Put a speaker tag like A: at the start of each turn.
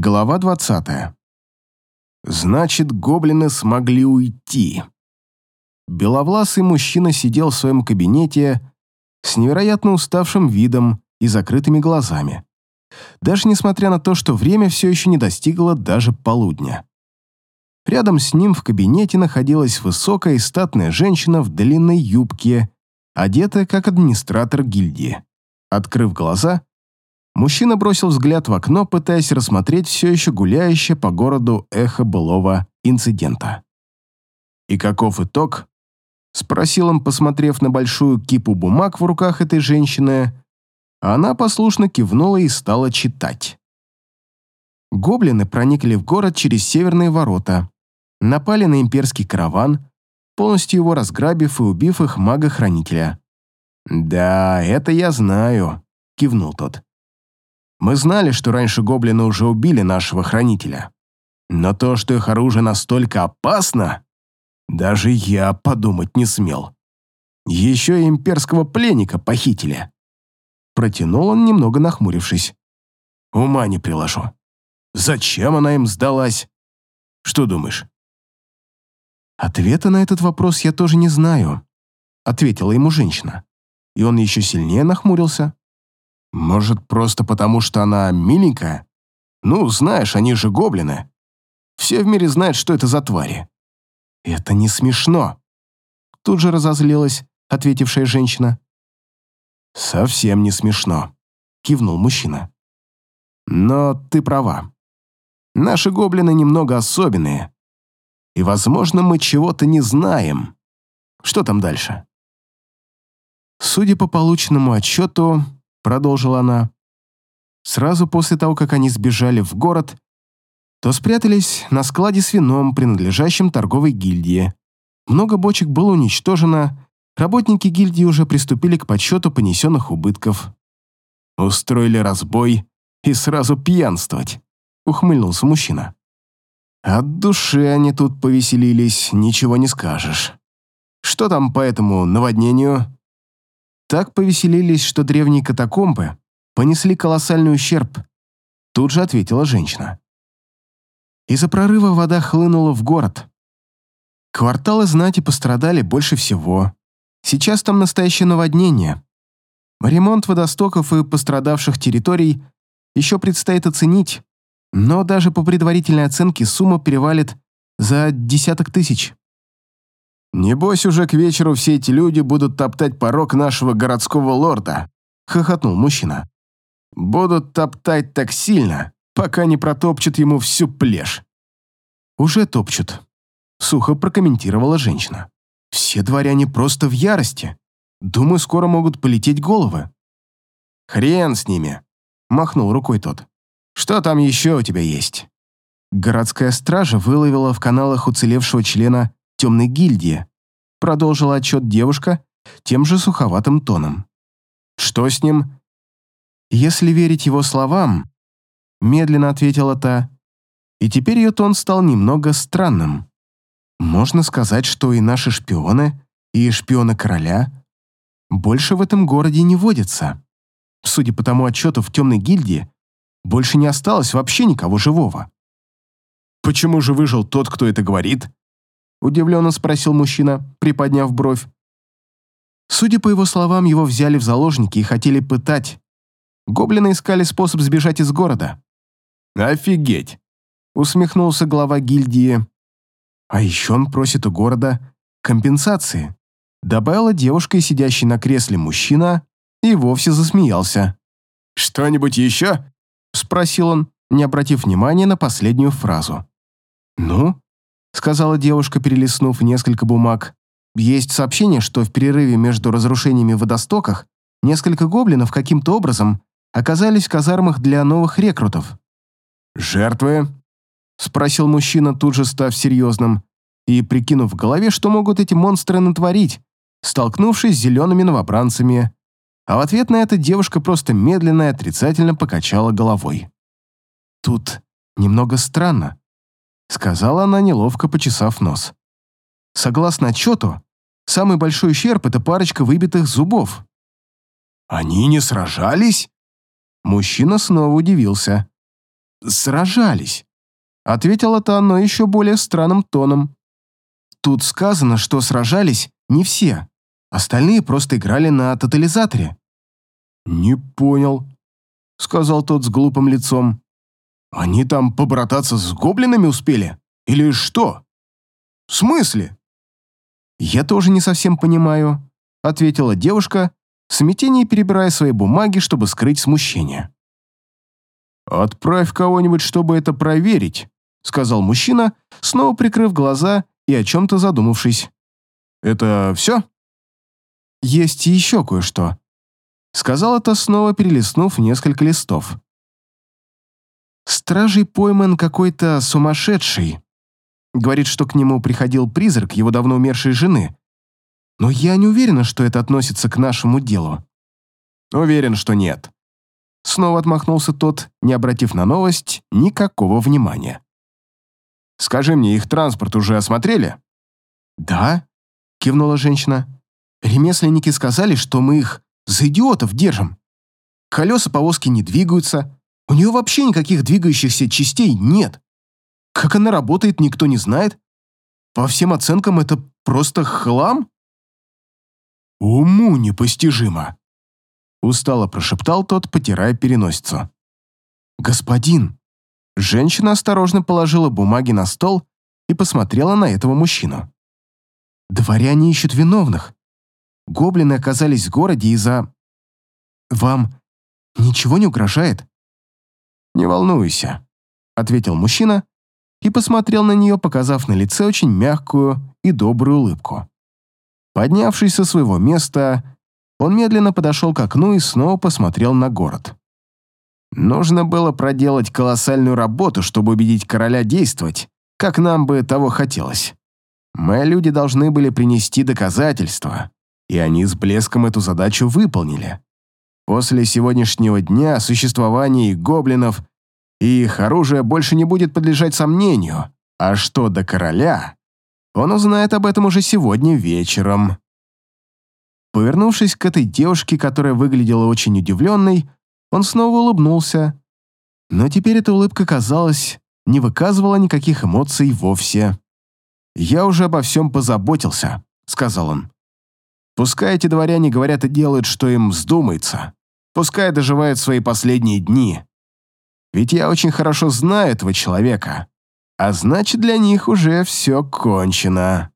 A: Глава 20. Значит, гоблины смогли уйти. Беловласый мужчина сидел в своем кабинете с невероятно уставшим видом и закрытыми глазами. Даже несмотря на то, что время все еще не достигло даже полудня. Рядом с ним в кабинете находилась высокая и статная женщина в длинной юбке, одетая как администратор гильдии. Открыв глаза, Мужчина бросил взгляд в окно, пытаясь рассмотреть все еще гуляющее по городу эхо былого инцидента. «И каков итог?» — спросил он, посмотрев на большую кипу бумаг в руках этой женщины. Она послушно кивнула и стала читать. Гоблины проникли в город через северные ворота, напали на имперский караван, полностью его разграбив и убив их мага-хранителя. «Да, это я знаю», — кивнул тот. Мы знали, что раньше гоблины уже убили нашего хранителя. Но то, что их оружие настолько опасно, даже я подумать не смел. Еще и имперского пленника похитили. Протянул он, немного нахмурившись. Ума не приложу. Зачем она им сдалась? Что думаешь? Ответа на этот вопрос я тоже не знаю, ответила ему женщина. И он еще сильнее нахмурился. Может, просто потому, что она миленькая? Ну, знаешь, они же гоблины. Все в мире знают, что это за твари. Это не смешно. Тут же разозлилась ответившая женщина. Совсем не смешно, кивнул мужчина. Но ты права. Наши гоблины немного особенные. И, возможно, мы чего-то не знаем. Что там дальше? Судя по полученному отчету, продолжила она. Сразу после того, как они сбежали в город, то спрятались на складе с вином, принадлежащим торговой гильдии. Много бочек было уничтожено, работники гильдии уже приступили к подсчету понесенных убытков. Устроили разбой и сразу пьянствовать, ухмыльнулся мужчина. От души они тут повеселились, ничего не скажешь. Что там по этому наводнению? Так повеселились, что древние катакомбы понесли колоссальный ущерб. Тут же ответила женщина. Из-за прорыва вода хлынула в город. Кварталы знати пострадали больше всего. Сейчас там настоящее наводнение. Ремонт водостоков и пострадавших территорий еще предстоит оценить, но даже по предварительной оценке сумма перевалит за десяток тысяч. «Небось, уже к вечеру все эти люди будут топтать порог нашего городского лорда», — хохотнул мужчина. «Будут топтать так сильно, пока не протопчут ему всю плешь». «Уже топчут», — сухо прокомментировала женщина. «Все дворяне просто в ярости. Думаю, скоро могут полететь головы». «Хрен с ними», — махнул рукой тот. «Что там еще у тебя есть?» Городская стража выловила в каналах уцелевшего члена темной гильдии», продолжила отчет девушка тем же суховатым тоном. «Что с ним?» «Если верить его словам», медленно ответила та, и теперь ее тон стал немного странным. «Можно сказать, что и наши шпионы, и шпионы короля больше в этом городе не водятся. Судя по тому отчету в темной гильдии, больше не осталось вообще никого живого». «Почему же выжил тот, кто это говорит?» Удивленно спросил мужчина, приподняв бровь. Судя по его словам, его взяли в заложники и хотели пытать. Гоблины искали способ сбежать из города. «Офигеть!» — усмехнулся глава гильдии. «А еще он просит у города компенсации», — добавила девушка и сидящий на кресле мужчина и вовсе засмеялся. «Что-нибудь еще?» — спросил он, не обратив внимания на последнюю фразу. «Ну, сказала девушка, перелистнув несколько бумаг. Есть сообщение, что в перерыве между разрушениями в водостоках несколько гоблинов каким-то образом оказались в казармах для новых рекрутов. «Жертвы?» — спросил мужчина, тут же став серьезным, и прикинув в голове, что могут эти монстры натворить, столкнувшись с зелеными новобранцами. А в ответ на это девушка просто медленно и отрицательно покачала головой. «Тут немного странно», сказала она, неловко почесав нос. Согласно отчету, самый большой ущерб — это парочка выбитых зубов. «Они не сражались?» Мужчина снова удивился. сражались», — ответила та, но еще более странным тоном. «Тут сказано, что сражались не все. Остальные просто играли на тотализаторе». «Не понял», — сказал тот с глупым лицом. «Они там побрататься с гоблинами успели? Или что?» «В смысле?» «Я тоже не совсем понимаю», — ответила девушка, в смятении перебирая свои бумаги, чтобы скрыть смущение. «Отправь кого-нибудь, чтобы это проверить», — сказал мужчина, снова прикрыв глаза и о чем-то задумавшись. «Это все?» «Есть еще кое-что», — сказал это, снова перелистнув несколько листов. «Стражей пойман какой-то сумасшедший. Говорит, что к нему приходил призрак его давно умершей жены. Но я не уверена, что это относится к нашему делу». «Уверен, что нет», Снова отмахнулся тот, не обратив на новость никакого внимания. «Скажи мне, их транспорт уже осмотрели?» «Да», — кивнула женщина. «Ремесленники сказали, что мы их за идиотов держим. Колеса повозки не двигаются, у нее вообще никаких двигающихся частей нет. Как она работает, никто не знает. По всем оценкам, это просто хлам?» «Уму непостижимо», Устало прошептал тот, потирая переносицу. «Господин!» Женщина осторожно положила бумаги на стол и посмотрела на этого мужчину. «Дворяне ищут виновных. Гоблины оказались в городе из-за... Вам ничего не угрожает?» «Не волнуйся», — ответил мужчина и посмотрел на нее, показав на лице очень мягкую и добрую улыбку. Поднявшись со своего места, он медленно подошел к окну и снова посмотрел на город. Нужно было проделать колоссальную работу, чтобы убедить короля действовать, как нам бы того хотелось. Мы, люди, должны были принести доказательства, и они с блеском эту задачу выполнили. После сегодняшнего дня существование гоблинов и их оружие больше не будет подлежать сомнению, а что до короля, он узнает об этом уже сегодня вечером. Повернувшись к этой девушке, которая выглядела очень удивленной, он снова улыбнулся. Но теперь эта улыбка, казалось, не выказывала никаких эмоций вовсе. «Я уже обо всем позаботился», — сказал он. «Пускай эти дворяне говорят и делают, что им вздумается. Пускай доживают свои последние дни. Ведь я очень хорошо знаю этого человека. А значит, для них уже все кончено».